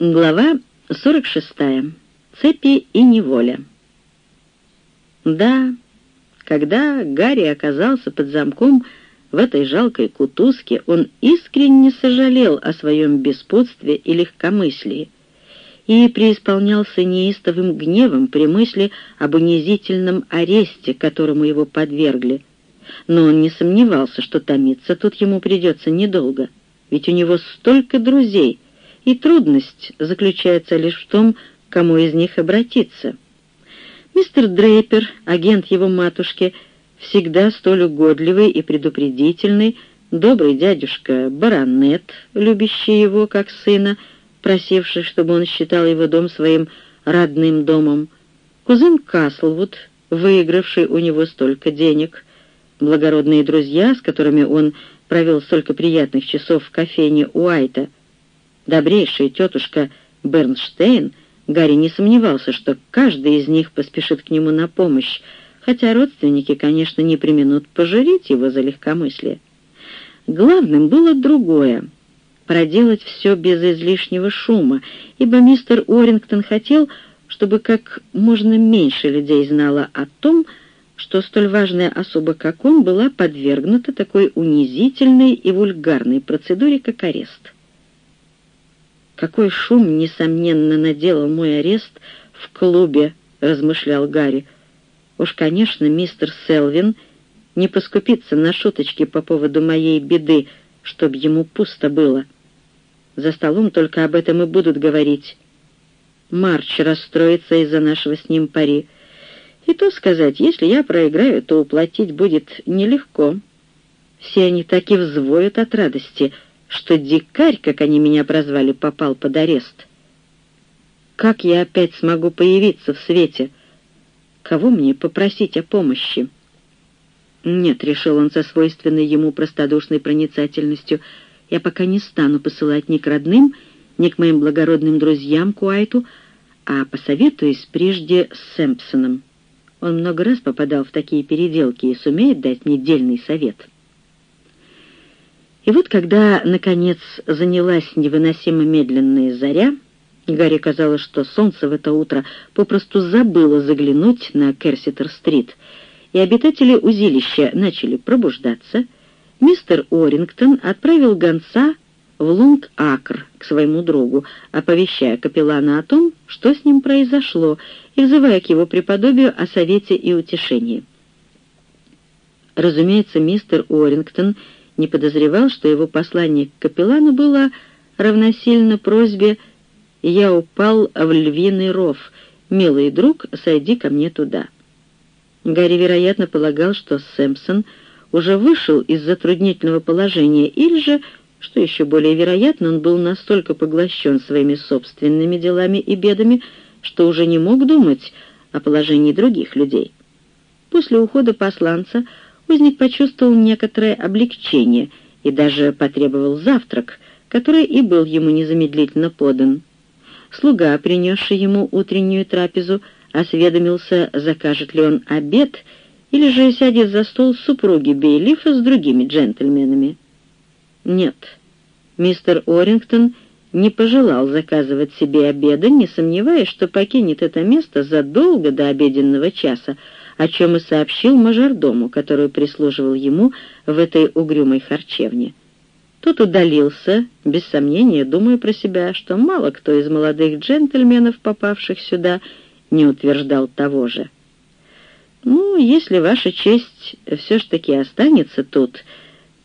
Глава 46. Цепи и неволя. Да, когда Гарри оказался под замком в этой жалкой кутузке, он искренне сожалел о своем беспутстве и легкомыслии и преисполнялся неистовым гневом при мысли об унизительном аресте, которому его подвергли. Но он не сомневался, что томиться тут ему придется недолго, ведь у него столько друзей — и трудность заключается лишь в том, кому из них обратиться. Мистер Дрейпер, агент его матушки, всегда столь угодливый и предупредительный, добрый дядюшка Баронет, любящий его как сына, просивший, чтобы он считал его дом своим родным домом, кузен Каслвуд, выигравший у него столько денег, благородные друзья, с которыми он провел столько приятных часов в кофейне Уайта — добрейшая тетушка Бернштейн, Гарри не сомневался, что каждый из них поспешит к нему на помощь, хотя родственники, конечно, не применут пожурить его за легкомыслие. Главным было другое — проделать все без излишнего шума, ибо мистер Уоррингтон хотел, чтобы как можно меньше людей знало о том, что столь важная особа, как он, была подвергнута такой унизительной и вульгарной процедуре, как арест. «Какой шум, несомненно, наделал мой арест в клубе», — размышлял Гарри. «Уж, конечно, мистер Селвин не поскупится на шуточки по поводу моей беды, чтоб ему пусто было. За столом только об этом и будут говорить. Марч расстроится из-за нашего с ним пари. И то сказать, если я проиграю, то уплатить будет нелегко. Все они так и взвоют от радости — что дикарь, как они меня прозвали, попал под арест. Как я опять смогу появиться в свете? Кого мне попросить о помощи? Нет, решил он со свойственной ему простодушной проницательностью, я пока не стану посылать ни к родным, ни к моим благородным друзьям Куайту, а посоветуюсь прежде с Сэмпсоном. Он много раз попадал в такие переделки и сумеет дать мне дельный совет». И вот когда, наконец, занялась невыносимо медленная заря, Гарри казалось, что солнце в это утро попросту забыло заглянуть на Керситер-стрит, и обитатели узилища начали пробуждаться, мистер Орингтон отправил гонца в Лунг-Акр к своему другу, оповещая капеллана о том, что с ним произошло, и взывая к его преподобию о совете и утешении. Разумеется, мистер Уоррингтон не подозревал, что его послание к капеллану было равносильно просьбе «Я упал в львиный ров. Милый друг, сойди ко мне туда». Гарри, вероятно, полагал, что Сэмпсон уже вышел из затруднительного положения, или же, что еще более вероятно, он был настолько поглощен своими собственными делами и бедами, что уже не мог думать о положении других людей. После ухода посланца узник почувствовал некоторое облегчение и даже потребовал завтрак, который и был ему незамедлительно подан. Слуга, принесший ему утреннюю трапезу, осведомился, закажет ли он обед или же сядет за стол супруги Бейлифа с другими джентльменами. Нет, мистер Орингтон не пожелал заказывать себе обеда, не сомневаясь, что покинет это место задолго до обеденного часа, о чем и сообщил мажордому, который прислуживал ему в этой угрюмой харчевне. Тот удалился, без сомнения, думая про себя, что мало кто из молодых джентльменов, попавших сюда, не утверждал того же. «Ну, если ваша честь все ж таки останется тут,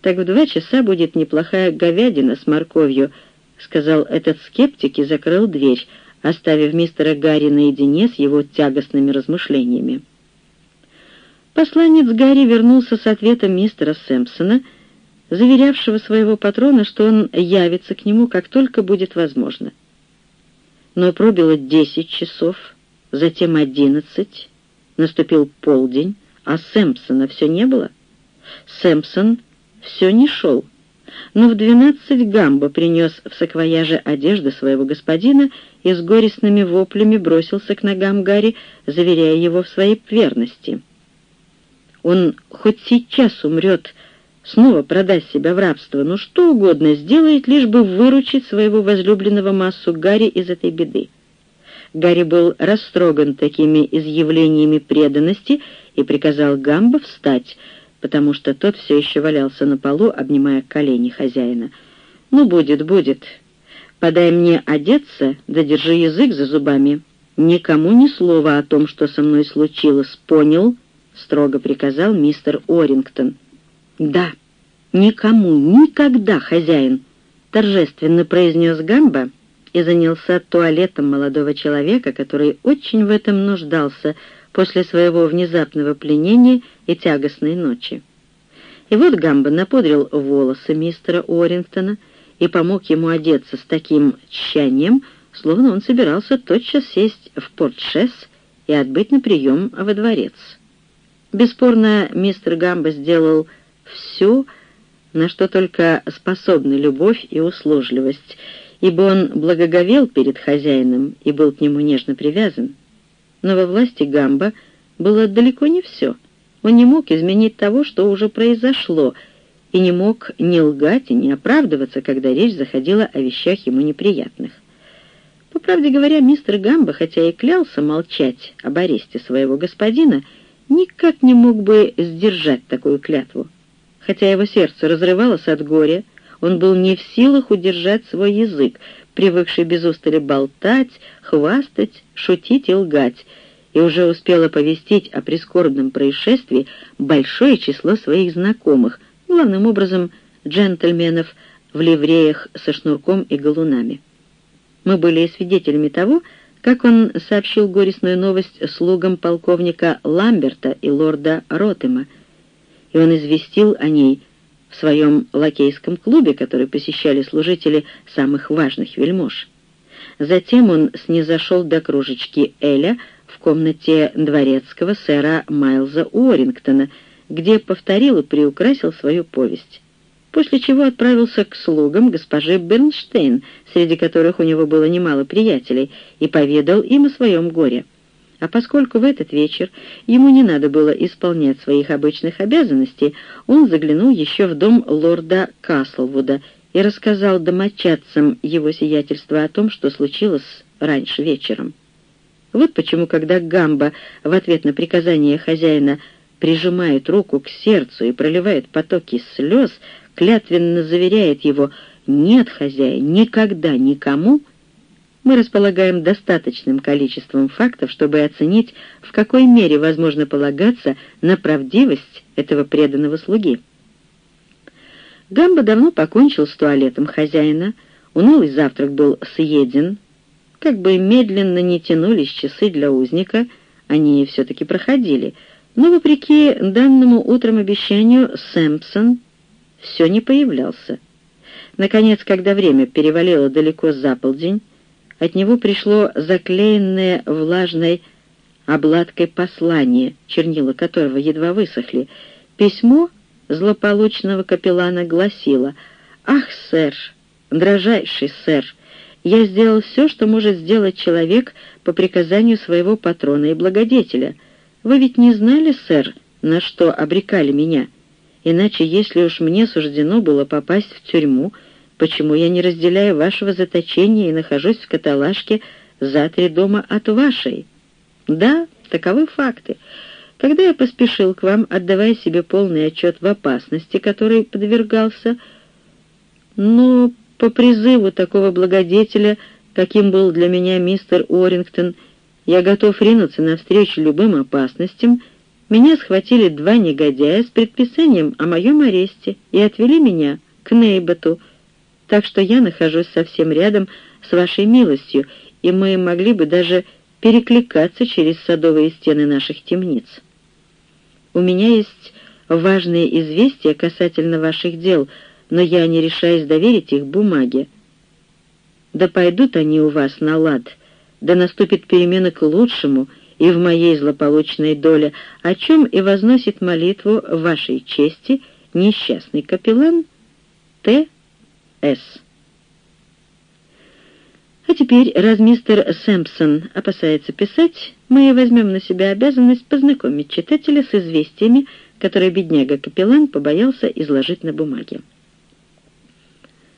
так в два часа будет неплохая говядина с морковью», — сказал этот скептик и закрыл дверь, оставив мистера Гарри наедине с его тягостными размышлениями. Посланец Гарри вернулся с ответом мистера Сэмпсона, заверявшего своего патрона, что он явится к нему, как только будет возможно. Но пробило десять часов, затем одиннадцать, наступил полдень, а Сэмпсона все не было. Сэмпсон все не шел, но в двенадцать Гамбо принес в саквояже одежды своего господина и с горестными воплями бросился к ногам Гарри, заверяя его в своей верности — он хоть сейчас умрет снова продать себя в рабство, ну что угодно сделает, лишь бы выручить своего возлюбленного массу Гарри из этой беды. Гарри был растроган такими изъявлениями преданности и приказал Гамбо встать, потому что тот все еще валялся на полу, обнимая колени хозяина. «Ну, будет, будет. Подай мне одеться, да держи язык за зубами. Никому ни слова о том, что со мной случилось, понял?» — строго приказал мистер Орингтон. «Да, никому, никогда, хозяин!» — торжественно произнес Гамба и занялся туалетом молодого человека, который очень в этом нуждался после своего внезапного пленения и тягостной ночи. И вот Гамба напудрил волосы мистера Орингтона и помог ему одеться с таким тщанием, словно он собирался тотчас сесть в портшес и отбыть на прием во дворец. Бесспорно, мистер Гамба сделал все, на что только способны любовь и услужливость, ибо он благоговел перед хозяином и был к нему нежно привязан. Но во власти Гамба было далеко не все. Он не мог изменить того, что уже произошло, и не мог ни лгать и не оправдываться, когда речь заходила о вещах ему неприятных. По правде говоря, мистер Гамба, хотя и клялся молчать об аресте своего господина, никак не мог бы сдержать такую клятву. Хотя его сердце разрывалось от горя, он был не в силах удержать свой язык, привыкший без устали болтать, хвастать, шутить и лгать, и уже успел оповестить о прискорбном происшествии большое число своих знакомых, главным образом джентльменов в ливреях со шнурком и галунами. Мы были свидетелями того, как он сообщил горестную новость слугам полковника Ламберта и лорда Ротема, и он известил о ней в своем лакейском клубе, который посещали служители самых важных вельмож. Затем он снизошел до кружечки Эля в комнате дворецкого сэра Майлза Уоррингтона, где повторил и приукрасил свою повесть после чего отправился к слугам госпожи Бернштейн, среди которых у него было немало приятелей, и поведал им о своем горе. А поскольку в этот вечер ему не надо было исполнять своих обычных обязанностей, он заглянул еще в дом лорда Каслвуда и рассказал домочадцам его сиятельства о том, что случилось раньше вечером. Вот почему, когда Гамба в ответ на приказание хозяина прижимает руку к сердцу и проливает потоки слез, клятвенно заверяет его «нет, хозяин, никогда никому», мы располагаем достаточным количеством фактов, чтобы оценить, в какой мере возможно полагаться на правдивость этого преданного слуги. Гамба давно покончил с туалетом хозяина, унылый завтрак был съеден, как бы медленно не тянулись часы для узника, они все-таки проходили, но, вопреки данному утром обещанию, Сэмпсон все не появлялся. Наконец, когда время перевалило далеко за полдень, от него пришло заклеенное влажной обладкой послание, чернила которого едва высохли. Письмо злополучного капеллана гласило «Ах, сэр, дрожайший сэр, я сделал все, что может сделать человек по приказанию своего патрона и благодетеля. Вы ведь не знали, сэр, на что обрекали меня?» Иначе, если уж мне суждено было попасть в тюрьму, почему я не разделяю вашего заточения и нахожусь в каталажке за три дома от вашей? Да, таковы факты. Когда я поспешил к вам, отдавая себе полный отчет в опасности, которой подвергался, но по призыву такого благодетеля, каким был для меня мистер Уоррингтон, я готов ринуться навстречу любым опасностям — меня схватили два негодяя с предписанием о моем аресте и отвели меня к Нейботу, так что я нахожусь совсем рядом с вашей милостью, и мы могли бы даже перекликаться через садовые стены наших темниц. У меня есть важные известия касательно ваших дел, но я не решаюсь доверить их бумаге. Да пойдут они у вас на лад, да наступит перемена к лучшему — и в моей злополучной доле, о чем и возносит молитву вашей чести несчастный капеллан Т.С. А теперь, раз мистер Сэмпсон опасается писать, мы возьмем на себя обязанность познакомить читателя с известиями, которое бедняга-капеллан побоялся изложить на бумаге.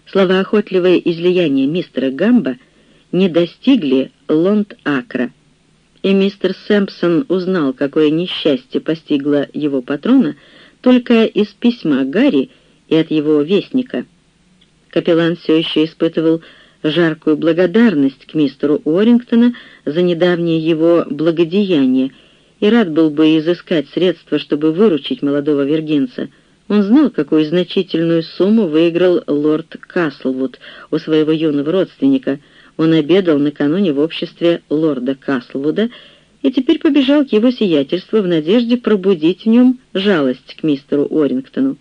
Слова охотливое излияние мистера Гамба не достигли Лонд-Акра, и мистер Сэмпсон узнал, какое несчастье постигло его патрона, только из письма Гарри и от его вестника. Капеллан все еще испытывал жаркую благодарность к мистеру Уоррингтона за недавнее его благодеяние и рад был бы изыскать средства, чтобы выручить молодого вергенца. Он знал, какую значительную сумму выиграл лорд Каслвуд у своего юного родственника. Он обедал накануне в обществе лорда Каслвуда и теперь побежал к его сиятельству в надежде пробудить в нем жалость к мистеру Уоррингтону.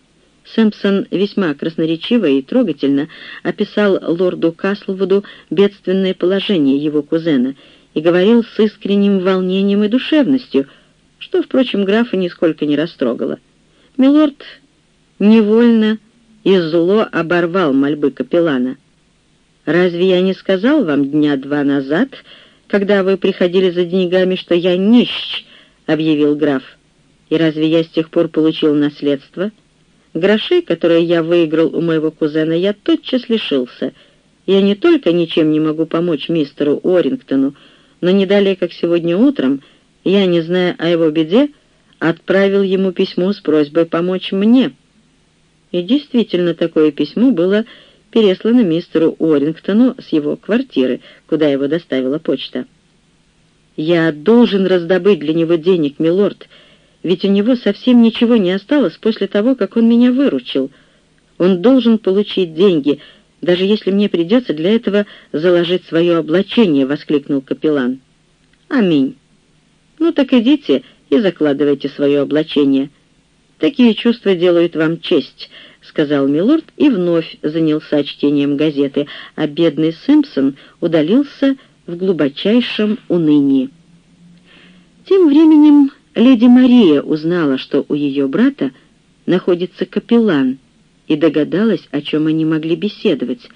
Сэмпсон весьма красноречиво и трогательно описал лорду Каслвуду бедственное положение его кузена и говорил с искренним волнением и душевностью, что, впрочем, графа нисколько не растрогало. Милорд невольно и зло оборвал мольбы капеллана. «Разве я не сказал вам дня два назад, когда вы приходили за деньгами, что я нищ?» — объявил граф. «И разве я с тех пор получил наследство?» Грошей, которые я выиграл у моего кузена, я тотчас лишился. Я не только ничем не могу помочь мистеру Уоррингтону, но не далее, как сегодня утром, я, не зная о его беде, отправил ему письмо с просьбой помочь мне. И действительно, такое письмо было переслано мистеру Уоррингтону с его квартиры, куда его доставила почта. «Я должен раздобыть для него денег, милорд», ведь у него совсем ничего не осталось после того, как он меня выручил. Он должен получить деньги, даже если мне придется для этого заложить свое облачение», — воскликнул капеллан. «Аминь. Ну так идите и закладывайте свое облачение. Такие чувства делают вам честь», — сказал Милорд и вновь занялся чтением газеты, а бедный Симпсон удалился в глубочайшем унынии. Тем временем Леди Мария узнала, что у ее брата находится капеллан, и догадалась, о чем они могли беседовать.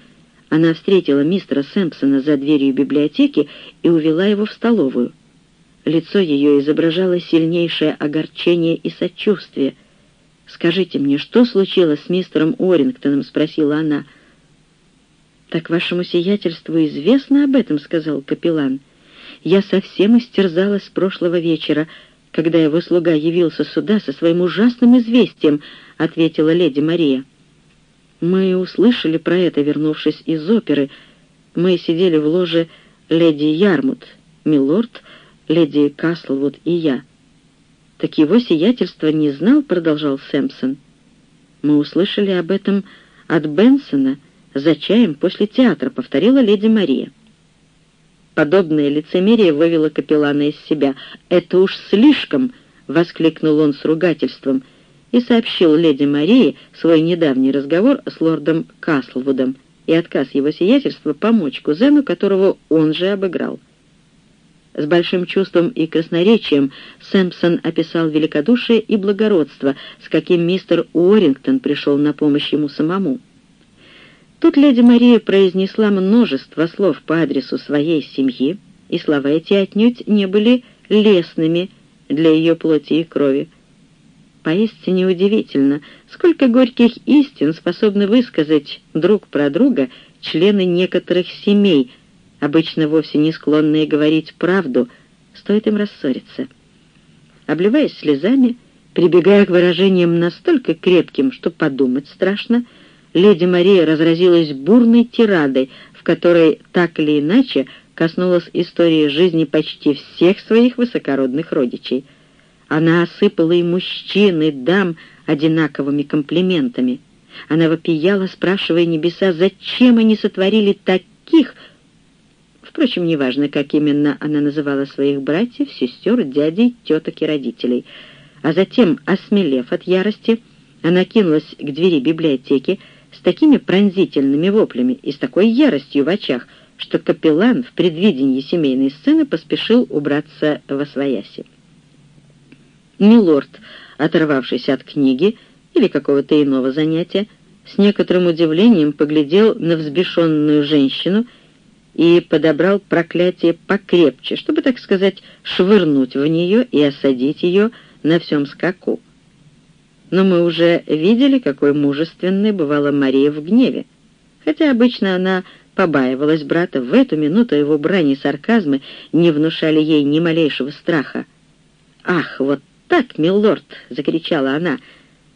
Она встретила мистера Сэмпсона за дверью библиотеки и увела его в столовую. Лицо ее изображало сильнейшее огорчение и сочувствие. «Скажите мне, что случилось с мистером Орингтоном?» — спросила она. «Так вашему сиятельству известно об этом?» — сказал капеллан. «Я совсем истерзалась с прошлого вечера, когда его слуга явился сюда со своим ужасным известием», — ответила леди Мария. «Мы услышали про это, вернувшись из оперы. Мы сидели в ложе леди Ярмут, милорд, леди Каслвуд и я». «Так его сиятельство не знал», — продолжал Сэмпсон. «Мы услышали об этом от Бенсона за чаем после театра», — повторила леди Мария. Подобное лицемерие вывело капеллана из себя. «Это уж слишком!» — воскликнул он с ругательством и сообщил леди Марии свой недавний разговор с лордом Каслвудом и отказ его сиятельства помочь кузену, которого он же обыграл. С большим чувством и красноречием Сэмпсон описал великодушие и благородство, с каким мистер Уоррингтон пришел на помощь ему самому. Тут леди Мария произнесла множество слов по адресу своей семьи, и слова эти отнюдь не были лестными для ее плоти и крови. Поистине удивительно, сколько горьких истин способны высказать друг про друга члены некоторых семей, обычно вовсе не склонные говорить правду, стоит им рассориться. Обливаясь слезами, прибегая к выражениям настолько крепким, что подумать страшно, — леди Мария разразилась бурной тирадой, в которой так или иначе коснулась истории жизни почти всех своих высокородных родичей. Она осыпала и мужчин, и дам одинаковыми комплиментами. Она вопияла, спрашивая небеса, зачем они сотворили таких... Впрочем, неважно, как именно она называла своих братьев, сестер, дядей, теток и родителей. А затем, осмелев от ярости, она кинулась к двери библиотеки, с такими пронзительными воплями и с такой яростью в очах, что капеллан в предвидении семейной сцены поспешил убраться во свояси. Милорд, оторвавшись от книги или какого-то иного занятия, с некоторым удивлением поглядел на взбешенную женщину и подобрал проклятие покрепче, чтобы, так сказать, швырнуть в нее и осадить ее на всем скаку. но мы уже видели, какой мужественной бывала Мария в гневе. Хотя обычно она побаивалась брата, в эту минуту его брани и сарказмы не внушали ей ни малейшего страха. «Ах, вот так, милорд!» — закричала она.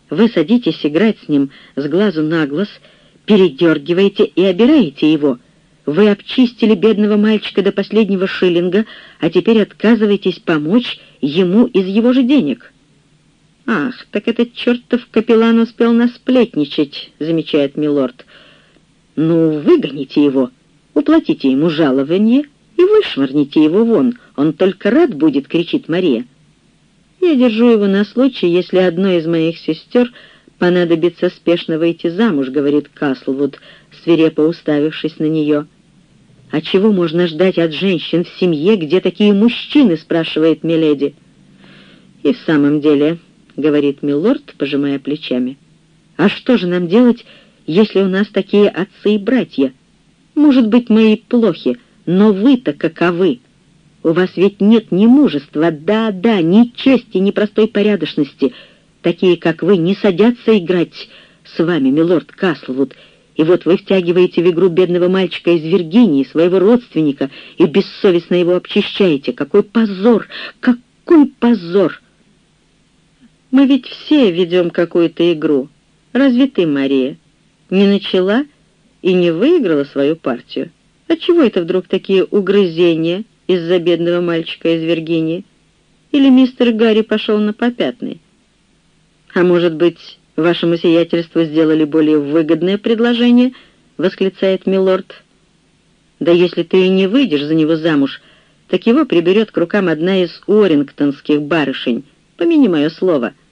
«Вы садитесь играть с ним с глазу на глаз, передергиваете и обираете его. Вы обчистили бедного мальчика до последнего шиллинга, а теперь отказываетесь помочь ему из его же денег». «Ах, так этот чертов капеллан успел насплетничать», — замечает милорд. «Ну, выгоните его, уплатите ему жалование и вышвырните его вон. Он только рад будет», — кричит Мария. «Я держу его на случай, если одной из моих сестер понадобится спешно выйти замуж», — говорит Каслвуд, свирепо уставившись на нее. «А чего можно ждать от женщин в семье, где такие мужчины?» — спрашивает Миледи. «И в самом деле...» — говорит милорд, пожимая плечами. «А что же нам делать, если у нас такие отцы и братья? Может быть, мы и плохи, но вы-то каковы? У вас ведь нет ни мужества, да-да, ни чести, ни простой порядочности. Такие, как вы, не садятся играть с вами, милорд Каслвуд, и вот вы втягиваете в игру бедного мальчика из Виргинии, своего родственника, и бессовестно его обчищаете. Какой позор! Какой позор!» Мы ведь все ведем какую-то игру. Разве ты, Мария, не начала и не выиграла свою партию? Отчего это вдруг такие угрызения из-за бедного мальчика из Виргинии? Или мистер Гарри пошел на попятный? А может быть, вашему сиятельству сделали более выгодное предложение? Восклицает милорд. Да если ты и не выйдешь за него замуж, так его приберет к рукам одна из орингтонских барышень, помяни мое слово —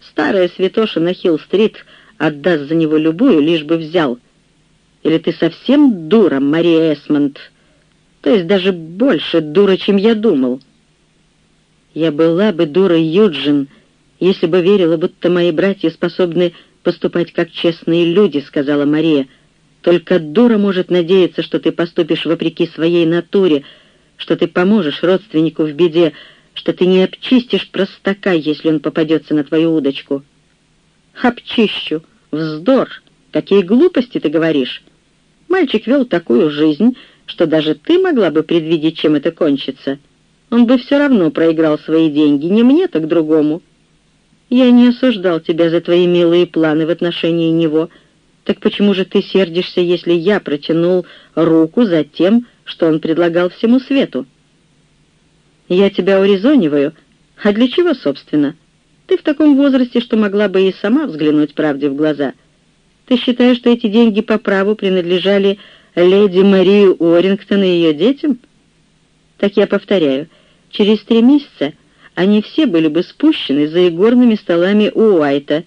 Старая святоша на Хилл-стрит отдаст за него любую, лишь бы взял. Или ты совсем дура, Мария Эсмонд? То есть даже больше дура, чем я думал. Я была бы дура, Юджин, если бы верила, будто мои братья способны поступать как честные люди, сказала Мария. Только дура может надеяться, что ты поступишь вопреки своей натуре, что ты поможешь родственнику в беде, что ты не обчистишь простака, если он попадется на твою удочку. Обчищу. Вздор. Какие глупости ты говоришь. Мальчик вел такую жизнь, что даже ты могла бы предвидеть, чем это кончится. Он бы все равно проиграл свои деньги, не мне, так другому. Я не осуждал тебя за твои милые планы в отношении него. Так почему же ты сердишься, если я протянул руку за тем, что он предлагал всему свету?» Я тебя урезониваю. А для чего, собственно? Ты в таком возрасте, что могла бы и сама взглянуть правде в глаза. Ты считаешь, что эти деньги по праву принадлежали леди Марии Уоррингтон и ее детям? Так я повторяю, через три месяца они все были бы спущены за игорными столами у Уайта,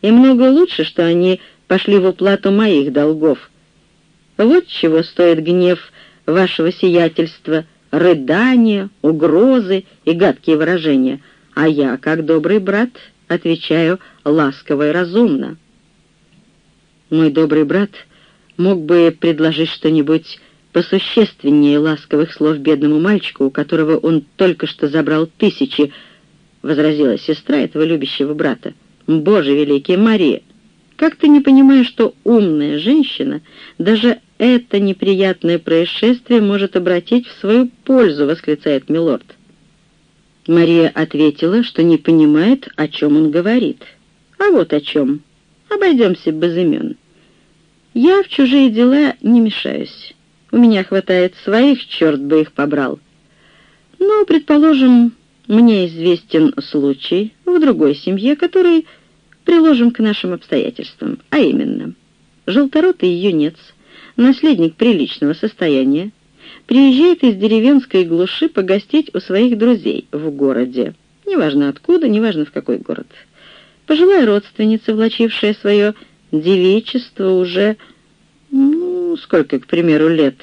и много лучше, что они пошли в уплату моих долгов. Вот чего стоит гнев вашего сиятельства — рыдания, угрозы и гадкие выражения, а я, как добрый брат, отвечаю ласково и разумно. Мой добрый брат мог бы предложить что-нибудь посущественнее ласковых слов бедному мальчику, у которого он только что забрал тысячи, — возразила сестра этого любящего брата. «Боже великий, Мария, как ты не понимаешь, что умная женщина даже это неприятное происшествие может обратить в свою пользу», — восклицает милорд. Мария ответила, что не понимает, о чем он говорит. «А вот о чем. Обойдемся без имен. Я в чужие дела не мешаюсь. У меня хватает своих, черт бы их побрал. Но, предположим, мне известен случай в другой семье, который приложим к нашим обстоятельствам, а именно, желторотый юнец — наследник приличного состояния, приезжает из деревенской глуши погостить у своих друзей в городе. Неважно откуда, неважно в какой город. Пожилая родственница, влачившая свое девичество уже, ну, сколько, к примеру, лет,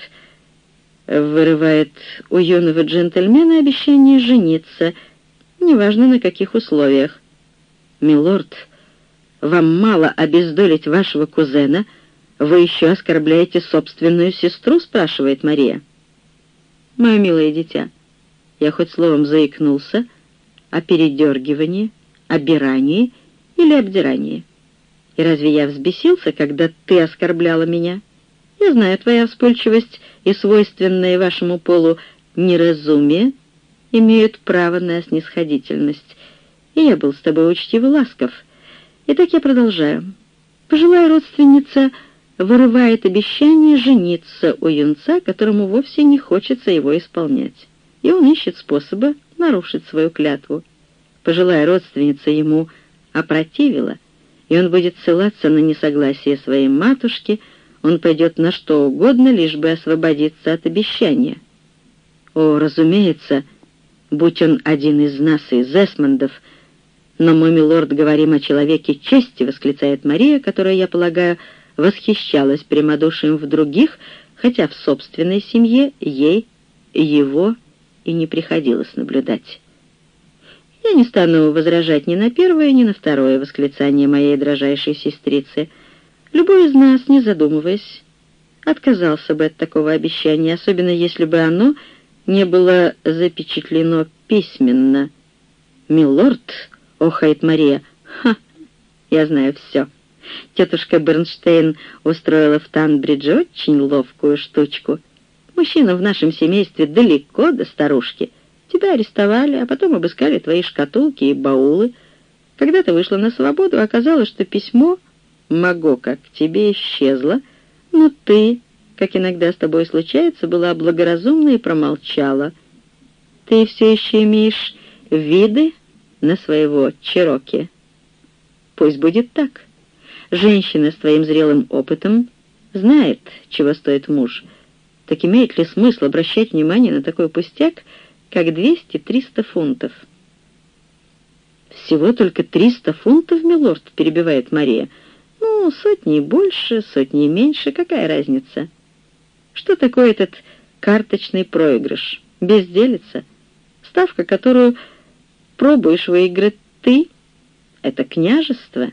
вырывает у юного джентльмена обещание жениться, неважно на каких условиях. «Милорд, вам мало обездолить вашего кузена», «Вы еще оскорбляете собственную сестру?» — спрашивает Мария. «Мое милое дитя, я хоть словом заикнулся о передергивании, обирании или обдирание. И разве я взбесился, когда ты оскорбляла меня? Я знаю, твоя вспыльчивость и свойственное вашему полу неразумие имеют право на снисходительность, и я был с тобой учтив и ласков. Итак, я продолжаю. Пожилая родственница вырывает обещание жениться у юнца, которому вовсе не хочется его исполнять, и он ищет способа нарушить свою клятву. Пожилая родственница ему опротивила, и он будет ссылаться на несогласие своей матушки, он пойдет на что угодно, лишь бы освободиться от обещания. О, разумеется, будь он один из нас, из Эсмондов, но мы, милорд, говорим о человеке чести, восклицает Мария, которая, я полагаю, восхищалась прямодушием в других, хотя в собственной семье ей его и не приходилось наблюдать. Я не стану возражать ни на первое, ни на второе восклицание моей дрожайшей сестрицы. Любой из нас, не задумываясь, отказался бы от такого обещания, особенно если бы оно не было запечатлено письменно. «Милорд», — охает Мария, — «ха, я знаю все». Тетушка Бернштейн устроила в Танбридже очень ловкую штучку. Мужчина в нашем семействе далеко до старушки — Тебя арестовали, а потом обыскали твои шкатулки и баулы. Когда ты вышла на свободу, оказалось, что письмо Магока к тебе исчезло, но ты, как иногда с тобой случается, была благоразумна и промолчала. Ты все еще имеешь виды на своего Чероки. Пусть будет так. Женщина с твоим зрелым опытом знает, чего стоит муж. Так имеет ли смысл обращать внимание на такой пустяк, как 200-300 фунтов. «Всего только 300 фунтов, милорд?» — перебивает Мария. «Ну, сотни больше, сотни меньше, какая разница? Что такое этот карточный проигрыш? Безделица. Ставка, которую пробуешь выиграть ты, — это княжество.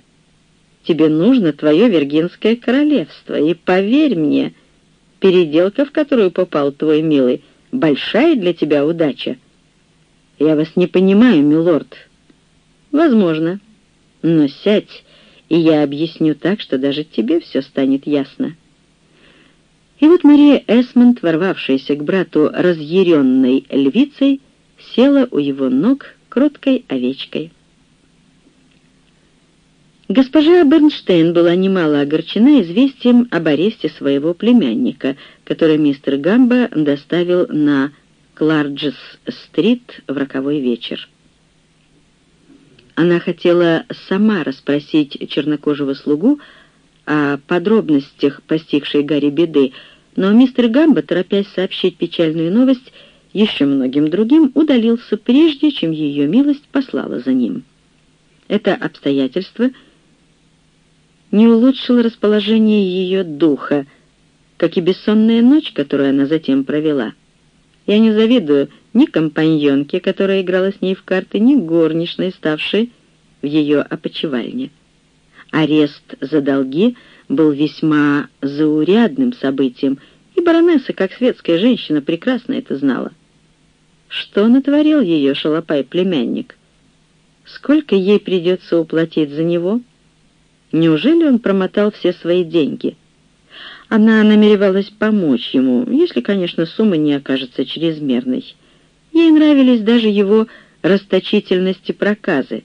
Тебе нужно твое Виргинское королевство, и поверь мне, переделка, в которую попал твой милый, — большая для тебя удача. Я вас не понимаю, милорд. Возможно. Но сядь, и я объясню так, что даже тебе все станет ясно. И вот Мария Эсмонд, ворвавшаяся к брату разъяренной львицей, села у его ног кроткой овечкой. Госпожа Бернштейн была немало огорчена известием об аресте своего племянника, который мистер Гамба доставил на Кларджес-стрит в роковой вечер. Она хотела сама расспросить чернокожего слугу о подробностях постигшей Гарри беды, но мистер Гамба, торопясь сообщить печальную новость, еще многим другим удалился прежде, чем ее милость послала за ним. Это обстоятельство — не улучшил расположение ее духа, как и бессонная ночь, которую она затем провела. Я не завидую ни компаньонке, которая играла с ней в карты, ни горничной, ставшей в ее опочивальне. Арест за долги был весьма заурядным событием, и баронесса, как светская женщина, прекрасно это знала. Что натворил ее шалопай-племянник? Сколько ей придется уплатить за него — Неужели он промотал все свои деньги? Она намеревалась помочь ему, если, конечно, сумма не окажется чрезмерной. Ей нравились даже его расточительность и проказы.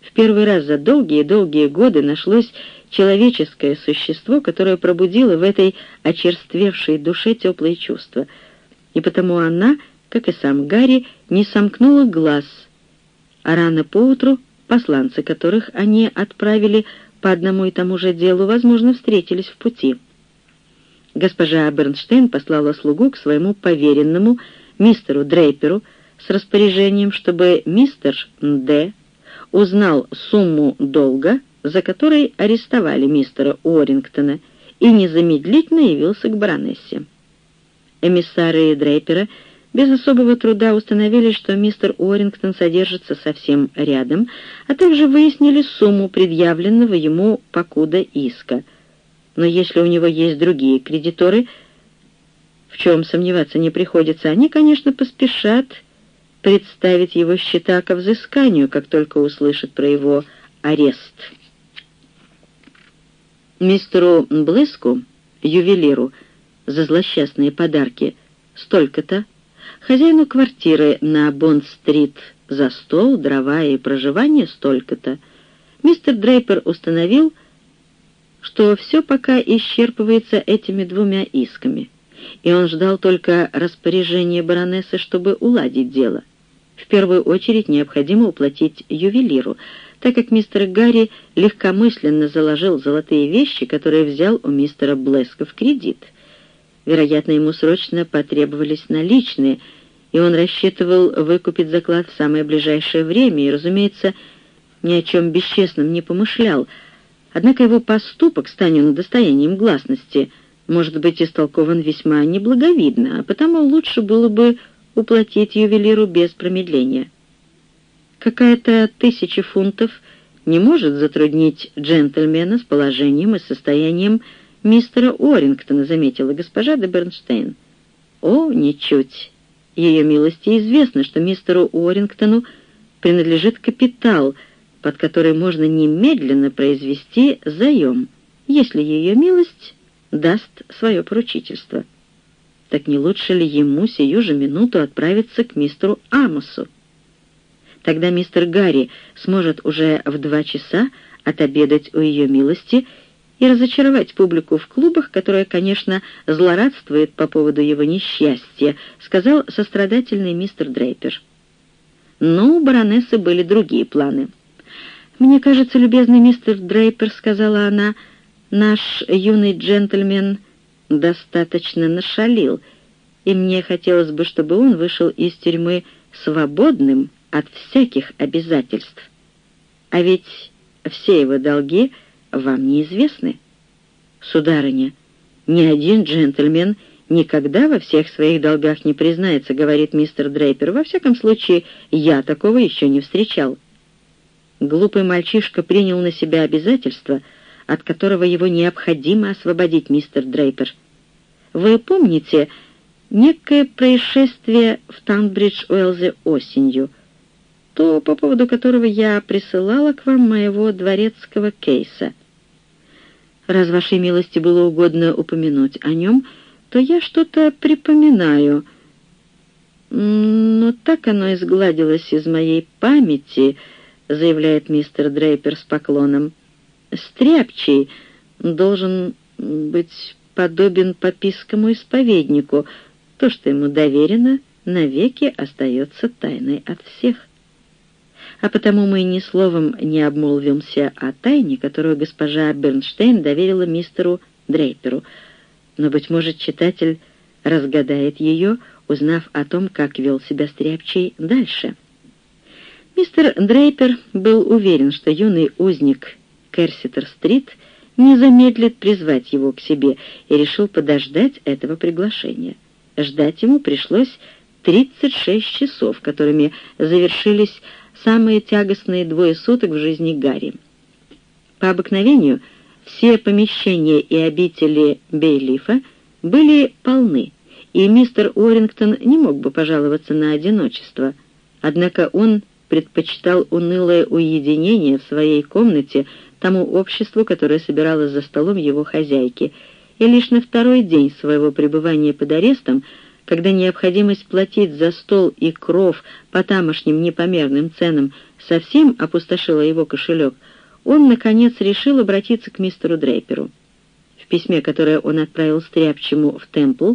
В первый раз за долгие-долгие годы нашлось человеческое существо, которое пробудило в этой очерствевшей душе теплые чувства. И потому она, как и сам Гарри, не сомкнула глаз, а рано поутру посланцы, которых они отправили по одному и тому же делу, возможно, встретились в пути. Госпожа Бернштейн послала слугу к своему поверенному, мистеру Дрейперу, с распоряжением, чтобы мистер Д. узнал сумму долга, за который арестовали мистера Уоррингтона, и незамедлительно явился к баронессе. Эмиссары Дрейпера — без особого труда установили, что мистер Уоррингтон содержится совсем рядом, а также выяснили сумму предъявленного ему покуда иска. Но если у него есть другие кредиторы, в чем сомневаться не приходится, они, конечно, поспешат представить его счета ко взысканию, как только услышат про его арест. Мистеру Блеску, ювелиру, за злосчастные подарки столько-то, хозяину квартиры на Бонд-стрит за стол, дрова и проживание столько-то, мистер Дрейпер установил, что все пока исчерпывается этими двумя исками, и он ждал только распоряжения баронессы, чтобы уладить дело. В первую очередь необходимо уплатить ювелиру, так как мистер Гарри легкомысленно заложил золотые вещи, которые взял у мистера Блеска в кредит. Вероятно, ему срочно потребовались наличные, и он рассчитывал выкупить заклад в самое ближайшее время, и, разумеется, ни о чем бесчестном не помышлял, однако его поступок, станет достоянием гласности, может быть истолкован весьма неблаговидно, а потому лучше было бы уплатить ювелиру без промедления. Какая-то тысяча фунтов не может затруднить джентльмена с положением и состоянием мистера Уоррингтона, заметила госпожа де Бернштейн. О, ничуть. Ее милости известно, что мистеру Уоррингтону принадлежит капитал, под который можно немедленно произвести заем, если ее милость даст свое поручительство так не лучше ли ему сию же минуту отправиться к мистеру Амосу? Тогда мистер Гарри сможет уже в два часа отобедать у ее милости и разочаровать публику в клубах, которая, конечно, злорадствует по поводу его несчастья, сказал сострадательный мистер Дрейпер. Но у баронессы были другие планы. «Мне кажется, любезный мистер Дрейпер», — сказала она, — «наш юный джентльмен — достаточно нашалил, и мне хотелось бы, чтобы он вышел из тюрьмы свободным от всяких обязательств. А ведь все его долги вам неизвестны. Сударыня, ни один джентльмен никогда во всех своих долгах не признается, говорит мистер Дрейпер. Во всяком случае, я такого еще не встречал. Глупый мальчишка принял на себя обязательства — от которого его необходимо освободить, мистер Дрейпер. Вы помните некое происшествие в Танбридж-Уэлзе осенью, то, по поводу которого я присылала к вам моего дворецкого кейса? Раз вашей милости было угодно упомянуть о нем, то я что-то припоминаю. Но так оно изгладилось из моей памяти, заявляет мистер Дрейпер с поклоном стряпчий должен быть подобен попискому исповеднику. То, что ему доверено, навеки остается тайной от всех. А потому мы ни словом не обмолвимся о тайне, которую госпожа Бернштейн доверила мистеру Дрейперу. Но, быть может, читатель разгадает ее, узнав о том, как вел себя Стряпчий дальше. Мистер Дрейпер был уверен, что юный узник Керситер-стрит не замедлит призвать его к себе и решил подождать этого приглашения. Ждать ему пришлось 36 часов, которыми завершились самые тягостные двое суток в жизни Гарри. По обыкновению все помещения и обители Бейлифа были полны, и мистер Уоррингтон не мог бы пожаловаться на одиночество. Однако он предпочитал унылое уединение в своей комнате тому обществу, которое собиралось за столом его хозяйки, и лишь на второй день своего пребывания под арестом, когда необходимость платить за стол и кров по тамошним непомерным ценам совсем опустошила его кошелек, он, наконец, решил обратиться к мистеру Дрейперу. В письме, которое он отправил Стряпчему в Темпл,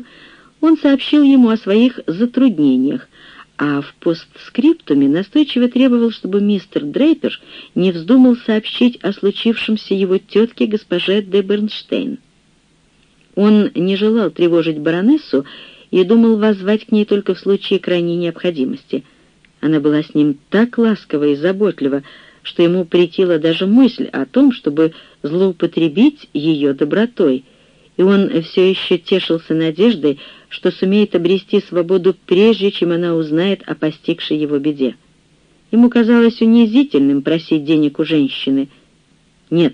он сообщил ему о своих затруднениях, а в постскриптуме настойчиво требовал, чтобы мистер Дрейпер не вздумал сообщить о случившемся его тетке госпоже де Бернштейн. Он не желал тревожить баронессу и думал воззвать к ней только в случае крайней необходимости. Она была с ним так ласкова и заботлива, что ему претила даже мысль о том, чтобы злоупотребить ее добротой — и он все еще тешился надеждой, что сумеет обрести свободу прежде, чем она узнает о постигшей его беде. Ему казалось унизительным просить денег у женщины. Нет,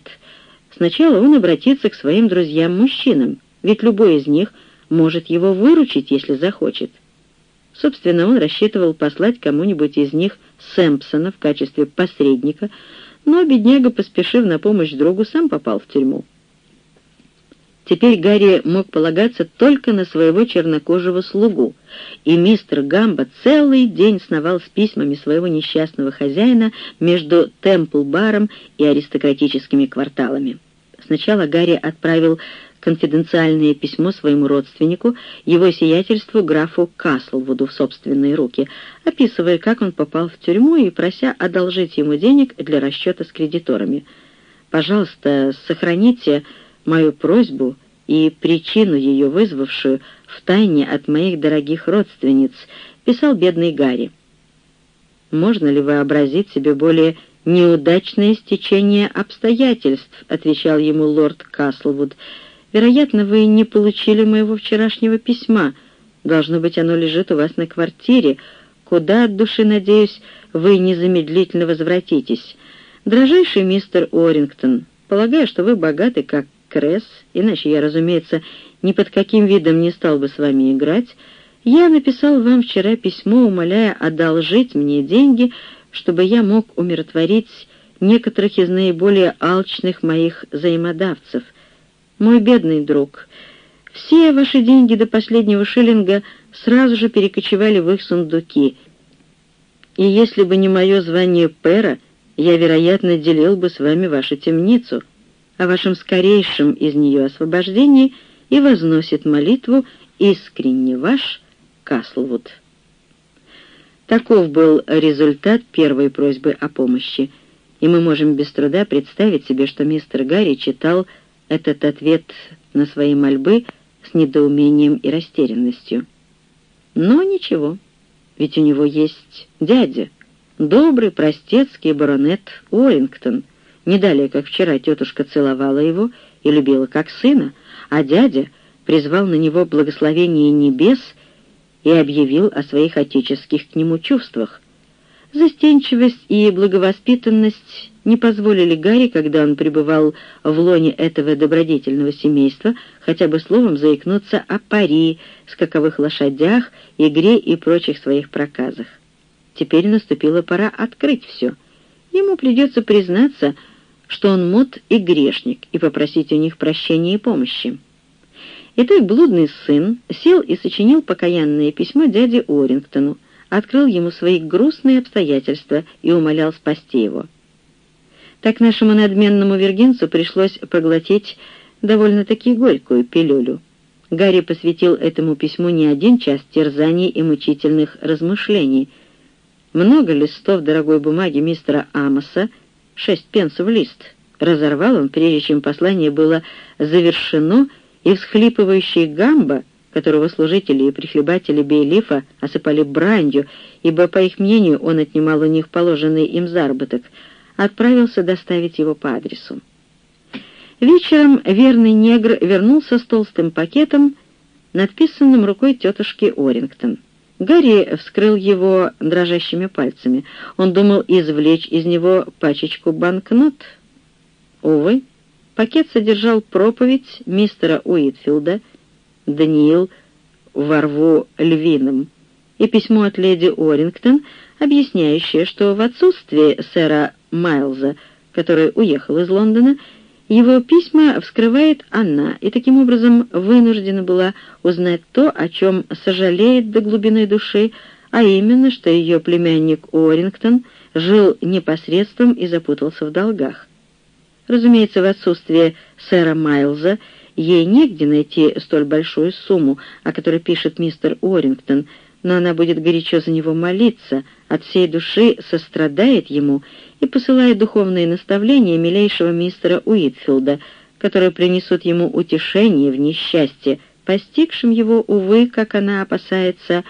сначала он обратится к своим друзьям-мужчинам, ведь любой из них может его выручить, если захочет. Собственно, он рассчитывал послать кому-нибудь из них Сэмпсона в качестве посредника, но бедняга, поспешив на помощь другу, сам попал в тюрьму. Теперь Гарри мог полагаться только на своего чернокожего слугу, и мистер Гамба целый день сновал с письмами своего несчастного хозяина между Темпл-баром и аристократическими кварталами. Сначала Гарри отправил конфиденциальное письмо своему родственнику, его сиятельству графу Каслвуду в собственные руки, описывая, как он попал в тюрьму и прося одолжить ему денег для расчета с кредиторами. «Пожалуйста, сохраните мою просьбу и причину ее вызвавшую в тайне от моих дорогих родственниц», писал бедный Гарри. «Можно ли вообразить себе более неудачное стечение обстоятельств?» — отвечал ему лорд Каслвуд. «Вероятно, вы не получили моего вчерашнего письма. Должно быть, оно лежит у вас на квартире, куда, от души надеюсь, вы незамедлительно возвратитесь. Дрожайший мистер Орингтон, полагаю, что вы богаты, как Кресс, иначе я, разумеется, ни под каким видом не стал бы с вами играть, я написал вам вчера письмо, умоляя одолжить мне деньги, чтобы я мог умиротворить некоторых из наиболее алчных моих взаимодавцев. Мой бедный друг, все ваши деньги до последнего шиллинга сразу же перекочевали в их сундуки, и если бы не мое звание пэра, я, вероятно, делил бы с вами вашу темницу» о вашем скорейшем из нее освобождении и возносит молитву «Искренне ваш Каслвуд». Таков был результат первой просьбы о помощи, и мы можем без труда представить себе, что мистер Гарри читал этот ответ на свои мольбы с недоумением и растерянностью. Но ничего, ведь у него есть дядя, добрый простецкий баронет Уоррингтон, не далее, как вчера тетушка целовала его и любила как сына, а дядя призвал на него благословение небес и объявил о своих отеческих к нему чувствах. Застенчивость и благовоспитанность не позволили Гарри, когда он пребывал в лоне этого добродетельного семейства, хотя бы словом заикнуться о пари, скаковых лошадях, игре и прочих своих проказах. Теперь наступила пора открыть все. Ему придется признаться, что он мод и грешник, и попросить у них прощения и помощи. Итак, блудный сын сел и сочинил покаянное письмо дяде Уоррингтону, открыл ему свои грустные обстоятельства и умолял спасти его. Так нашему надменному вергинцу пришлось проглотить довольно-таки горькую пилюлю. Гарри посвятил этому письму не один час терзаний и мучительных размышлений. Много листов дорогой бумаги мистера Амоса шесть пенсов лист. Разорвал он, прежде чем послание было завершено, и всхлипывающий Гамба, которого служители и прихлебатели Бейлифа осыпали бранью, ибо, по их мнению, он отнимал у них положенный им заработок, отправился доставить его по адресу. Вечером верный негр вернулся с толстым пакетом, надписанным рукой тетушки Орингтон. Гарри вскрыл его дрожащими пальцами. Он думал извлечь из него пачечку банкнот. Увы, пакет содержал проповедь мистера Уитфилда, Даниил во рву львиным, и письмо от леди Орингтон, объясняющее, что в отсутствие сэра Майлза, который уехал из Лондона, его письма вскрывает она, и таким образом вынуждена была узнать то, о чем сожалеет до глубины души, а именно, что ее племянник Уоррингтон жил непосредством и запутался в долгах. Разумеется, в отсутствие сэра Майлза ей негде найти столь большую сумму, о которой пишет мистер Уоррингтон, но она будет горячо за него молиться, от всей души сострадает ему и посылает духовные наставления милейшего мистера Уитфилда, которые принесут ему утешение в несчастье, постигшим его, увы, как она опасается,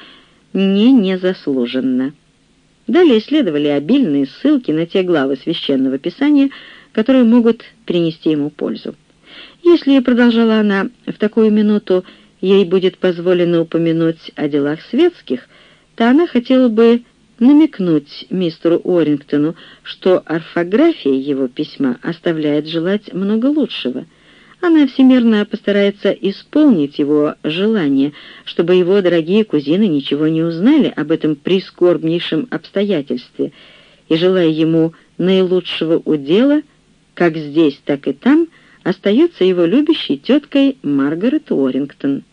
не незаслуженно. Далее следовали обильные ссылки на те главы Священного Писания, которые могут принести ему пользу. Если, продолжала она, в такую минуту ей будет позволено упомянуть о делах светских, то она хотела бы намекнуть мистеру Уоррингтону, что орфография его письма оставляет желать много лучшего. Она всемирно постарается исполнить его желание, чтобы его дорогие кузины ничего не узнали об этом прискорбнейшем обстоятельстве, и, желая ему наилучшего удела, как здесь, так и там, остается его любящей теткой Маргарет Уоррингтон.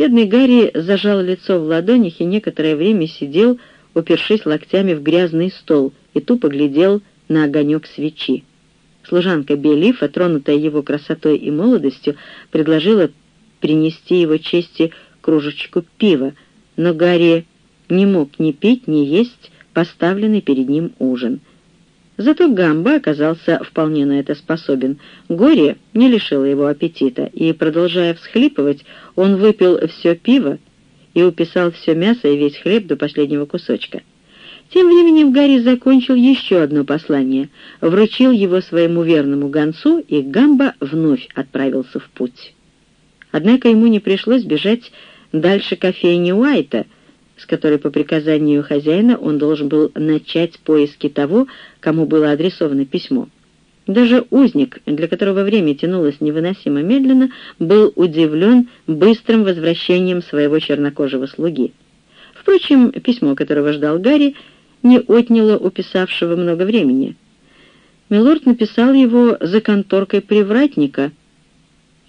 Бедный Гарри зажал лицо в ладонях и некоторое время сидел, упершись локтями в грязный стол, и тупо глядел на огонек свечи. Служанка Белифа, тронутая его красотой и молодостью, предложила принести его чести кружечку пива, но Гарри не мог ни пить, ни есть поставленный перед ним ужин. Зато Гамба оказался вполне на это способен. Горе не лишило его аппетита, и, продолжая всхлипывать, он выпил все пиво и уписал все мясо и весь хлеб до последнего кусочка. Тем временем Гарри закончил еще одно послание, вручил его своему верному гонцу, и Гамба вновь отправился в путь. Однако ему не пришлось бежать дальше кофейни Уайта, с которой по приказанию хозяина он должен был начать поиски того, кому было адресовано письмо. Даже узник, для которого время тянулось невыносимо медленно, был удивлен быстрым возвращением своего чернокожего слуги. Впрочем, письмо, которого ждал Гарри, не отняло у писавшего много времени. Милорд написал его за конторкой привратника —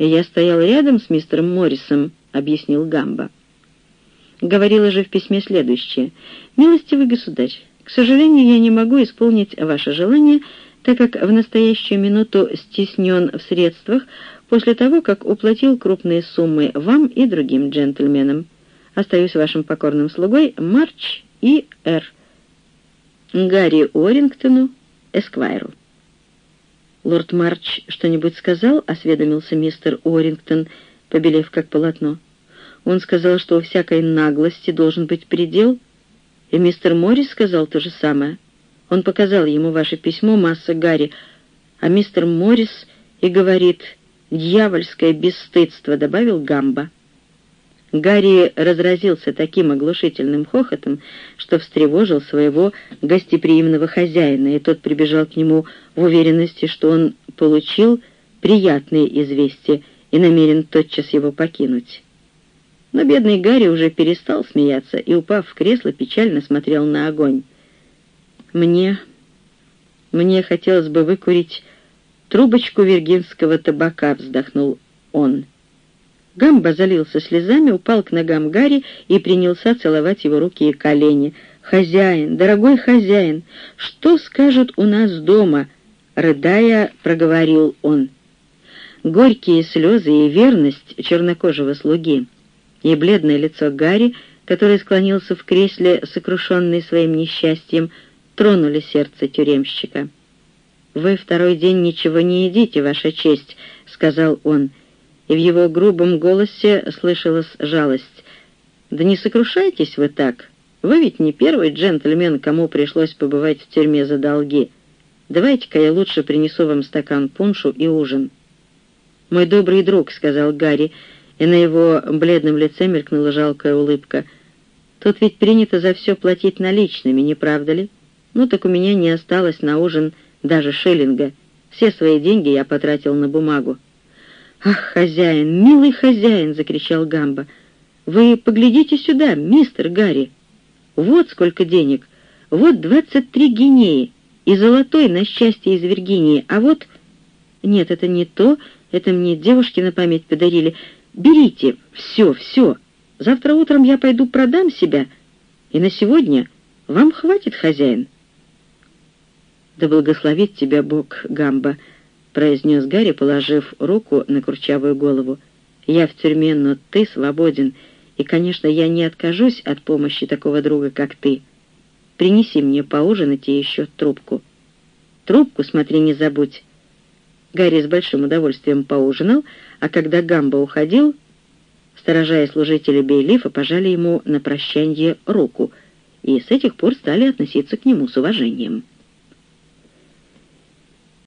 «Я стоял рядом с мистером Моррисом», — объяснил Гамба. Говорила же в письме следующее. «Милостивый государь, к сожалению, я не могу исполнить ваше желание, так как в настоящую минуту стеснен в средствах после того, как уплатил крупные суммы вам и другим джентльменам. Остаюсь вашим покорным слугой Марч и Р. Гарри Уоррингтону, Эсквайру. «Лорд Марч что-нибудь сказал?» — осведомился мистер Уоррингтон, побелев как полотно. «Он сказал, что у всякой наглости должен быть предел, и мистер Моррис сказал то же самое. Он показал ему ваше письмо, масса Гарри, а мистер Моррис и говорит «дьявольское бесстыдство», — добавил Гамба. Гарри разразился таким оглушительным хохотом, что встревожил своего гостеприимного хозяина, и тот прибежал к нему в уверенности, что он получил приятные известия и намерен тотчас его покинуть. Но бедный Гарри уже перестал смеяться и, упав в кресло, печально смотрел на огонь. «Мне... мне хотелось бы выкурить трубочку виргинского табака», — вздохнул он. Гамба залился слезами, упал к ногам Гарри и принялся целовать его руки и колени. «Хозяин, дорогой хозяин, что скажут у нас дома?» Рыдая, проговорил он. Горькие слезы и верность чернокожего слуги, и бледное лицо Гарри, который склонился в кресле, сокрушенный своим несчастьем, тронули сердце тюремщика. «Вы второй день ничего не едите, Ваша честь», — сказал он, — и в его грубом голосе слышалась жалость. «Да не сокрушайтесь вы так. Вы ведь не первый джентльмен, кому пришлось побывать в тюрьме за долги. Давайте-ка я лучше принесу вам стакан пуншу и ужин». «Мой добрый друг», — сказал Гарри, и на его бледном лице мелькнула жалкая улыбка. «Тут ведь принято за все платить наличными, не правда ли? Ну так у меня не осталось на ужин даже шиллинга. Все свои деньги я потратил на бумагу». «Ах, хозяин, милый хозяин!» — закричал Гамба. «Вы поглядите сюда, мистер Гарри! Вот сколько денег! Вот двадцать три гинеи и золотой на счастье из Виргинии, а вот...» «Нет, это не то, это мне девушки на память подарили. Берите, все, все. Завтра утром я пойду продам себя, и на сегодня вам хватит, хозяин». «Да благословит тебя Бог, Гамба!» — произнес Гарри, положив руку на курчавую голову. «Я в тюрьме, но ты свободен, и, конечно, я не откажусь от помощи такого друга, как ты. Принеси мне поужинать и еще трубку. Трубку, смотри, не забудь». Гарри с большим удовольствием поужинал, а когда Гамба уходил, сторожа и служители Бейлифа пожали ему на прощанье руку и с этих пор стали относиться к нему с уважением.